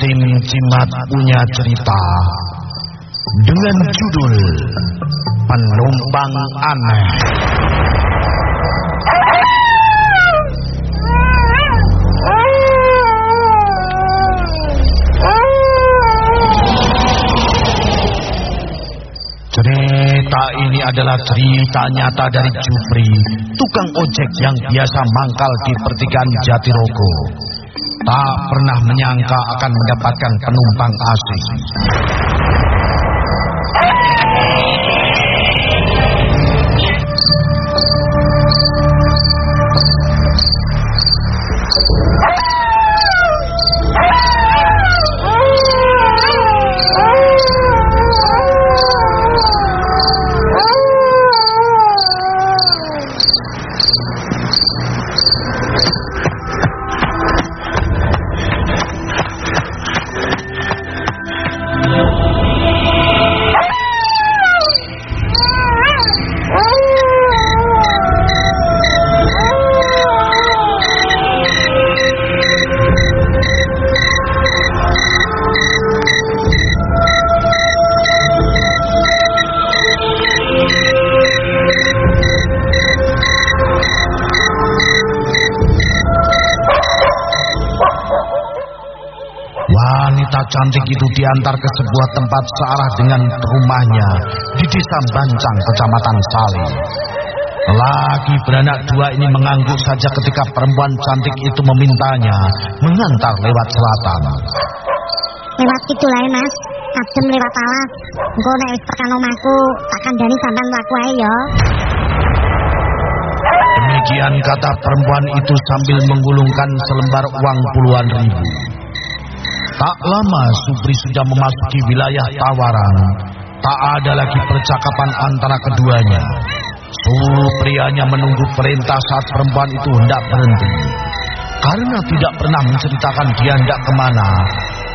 tim Cimat punya cerita dengan judul Penumpang Aneh. Cerita ini adalah cerita nyata dari Jupri, tukang ojek yang biasa mangkal di pertigaan Jatirogo. Tak pernah menyangka akan mendapatkan penumpang asing. Cantik itu diantar ke sebuah tempat searah dengan rumahnya di desa Bancang, kecamatan Sali. Laki beranak dua ini mengangguk saja ketika perempuan cantik itu memintanya mengantar lewat selatan. Lewat itu lah mas, adem lewat alas. Engko nek wis tekan omahku, tak kandhani sampean laku ae ya. Demikian kata perempuan itu sambil menggulungkan selembar uang puluhan ribu. Tak lama Supri sudah memasuki wilayah tawaran. Tak ada lagi percakapan antara keduanya. Supri hanya menunggu perintah saat perempuan itu hendak berhenti. Karena tidak pernah menceritakan dia hendak ke mana.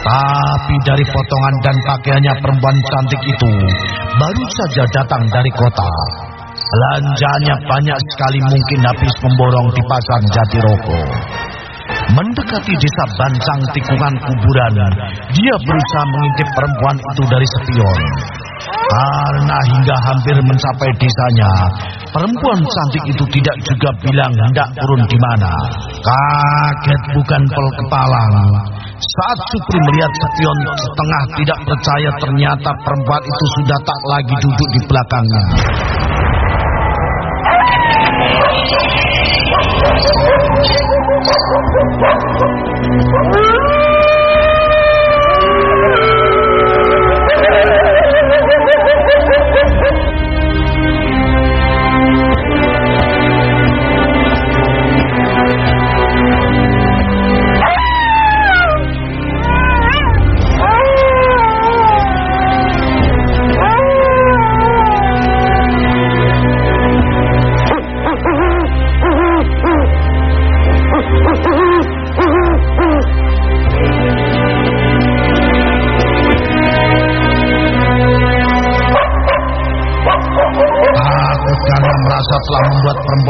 Tapi dari potongan dan pakaiannya perempuan cantik itu baru saja datang dari kota. Belanjanya banyak sekali mungkin habis memborong di pasar Jatirogo. Mendekati desa Bancang tikungan kuburan, dia berusaha mengintip perempuan itu dari spion. Karena hingga hampir mencapai desanya, perempuan cantik itu tidak juga bilang hendak turun di mana. Kaget bukan pel kepalang. Saat Supri melihat spion setengah tidak percaya ternyata perempuan itu sudah tak lagi duduk di belakangnya.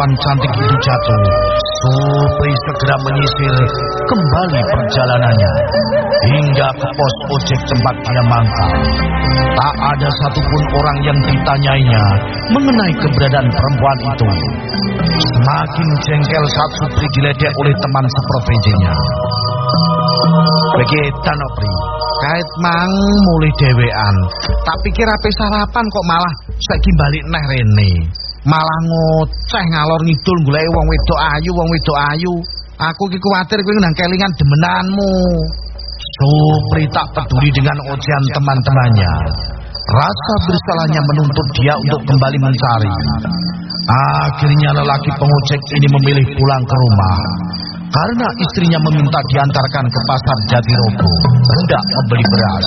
Perempuan cantik itu jatuh. Supri segera menyisir kembali perjalanannya hingga ke pos ojek tempat dia mangkal. Tak ada satupun orang yang ditanyainya mengenai keberadaan perempuan itu. Semakin jengkel saat Supri diledek oleh teman seprofesinya. Begitu Nopri, kait mang mulai dewean. Tak pikir ape sarapan kok malah saiki balik neh rene. Malah ngoceh ngalor ngidul golek wong wedok ayu, wong wedok ayu. Aku ki kuwatir kowe nang kelingan demenanmu. Supri tak peduli dengan ocehan teman-temannya. Rasa bersalahnya menuntut dia untuk kembali mencari. Akhirnya lelaki pengojek ini memilih pulang ke rumah. Karena istrinya meminta diantarkan ke pasar Jatirogo hendak membeli beras.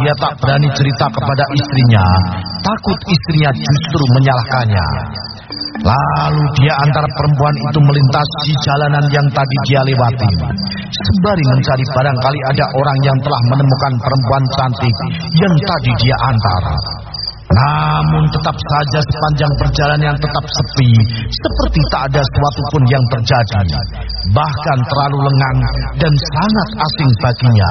Dia tak berani cerita kepada istrinya, takut istrinya justru menyalahkannya. Lalu dia antar perempuan itu melintasi jalanan yang tadi dia lewati. Sembari mencari barangkali ada orang yang telah menemukan perempuan cantik yang tadi dia antar. Namun tetap saja sepanjang perjalanan tetap sepi, seperti tak ada sesuatu pun yang terjadi. Bahkan terlalu lengang dan sangat asing baginya.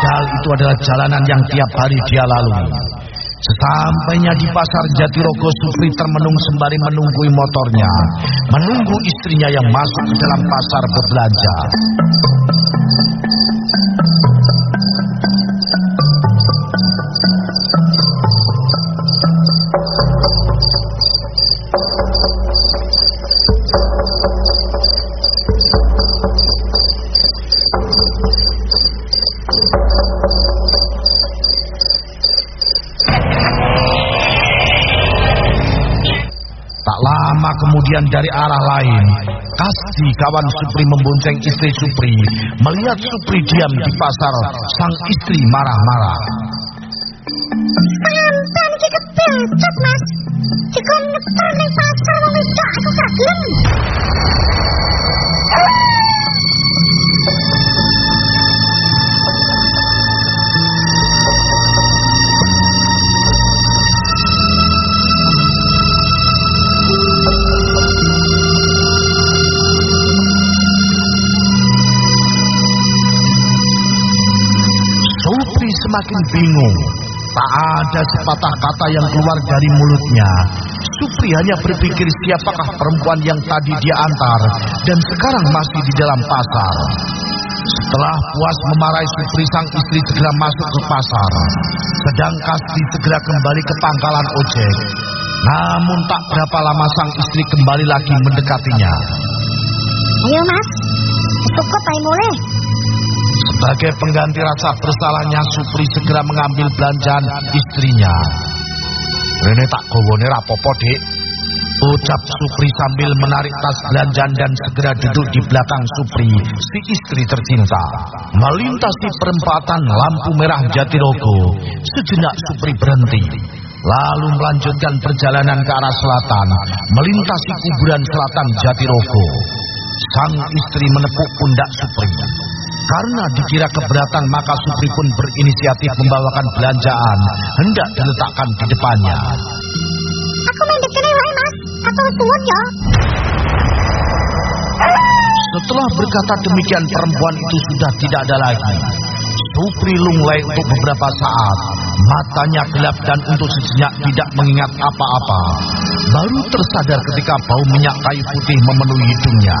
Padahal itu adalah jalanan yang tiap hari dia lalui. Sesampainya di pasar Jatirogo, Supri termenung sembari menunggui motornya, menunggu istrinya yang masuk ke dalam pasar berbelanja. Lama kemudian dari arah lain, Kasti kawan Supri membonceng istri Supri. Melihat Supri diam di pasar, sang istri marah-marah. Pengantin ki kebecot, Mas. Ning pasar semakin bingung. Tak ada sepatah kata yang keluar dari mulutnya. Supri hanya berpikir siapakah perempuan yang tadi dia antar dan sekarang masih di dalam pasar. Setelah puas memarahi Supri sang istri segera masuk ke pasar. Sedang Kasti segera kembali ke pangkalan ojek. Namun tak berapa lama sang istri kembali lagi mendekatinya. Ayo, Mas. Cukup ae mulai. Sebagai pengganti rasa bersalahnya, Supri segera mengambil belanjaan istrinya. Rene tak gowone rapopo, Dik. Ucap Supri sambil menarik tas belanjaan dan segera duduk di belakang Supri, si istri tercinta. Melintasi perempatan lampu merah Jatirogo, sejenak Supri berhenti. Lalu melanjutkan perjalanan ke arah selatan, melintasi kuburan selatan Jatirogo. Sang istri menepuk pundak Supri. Karena dikira keberatan maka Supri pun berinisiatif membawakan belanjaan hendak diletakkan di depannya. Aku main dekene wae, Mas. Atau suwun ya. Setelah berkata demikian perempuan itu sudah tidak ada lagi. Supri lunglai untuk beberapa saat. Matanya gelap dan untuk sejenak tidak mengingat apa-apa. Baru tersadar ketika bau minyak kayu putih memenuhi hidungnya.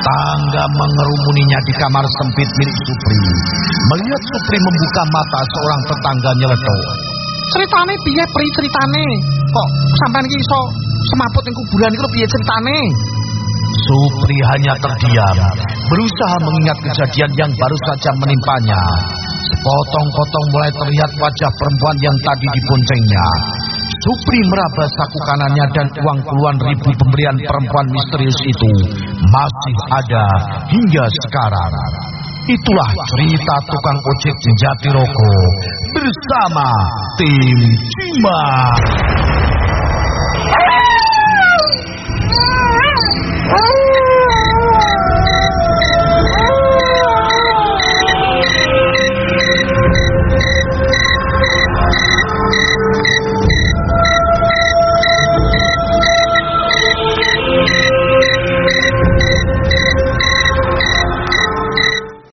Tetangga mengerumuninya di kamar sempit milik Supri. Melihat Supri membuka mata seorang tetangga nyeletuk. Ceritane piye pri ceritane? Kok sampean iki iso semaput ning kuburan iku piye ceritane? Supri hanya terdiam, berusaha mengingat kejadian yang baru saja menimpanya. Sepotong-potong mulai terlihat wajah perempuan yang tadi diboncengnya. Supri meraba saku kanannya dan uang puluhan ribu pemberian perempuan misterius itu masih ada hingga sekarang. Itulah cerita tukang ojek di bersama tim Cimak. Oh.